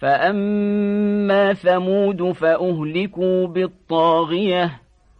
فأما ثمود فأهلكوا بالطاغية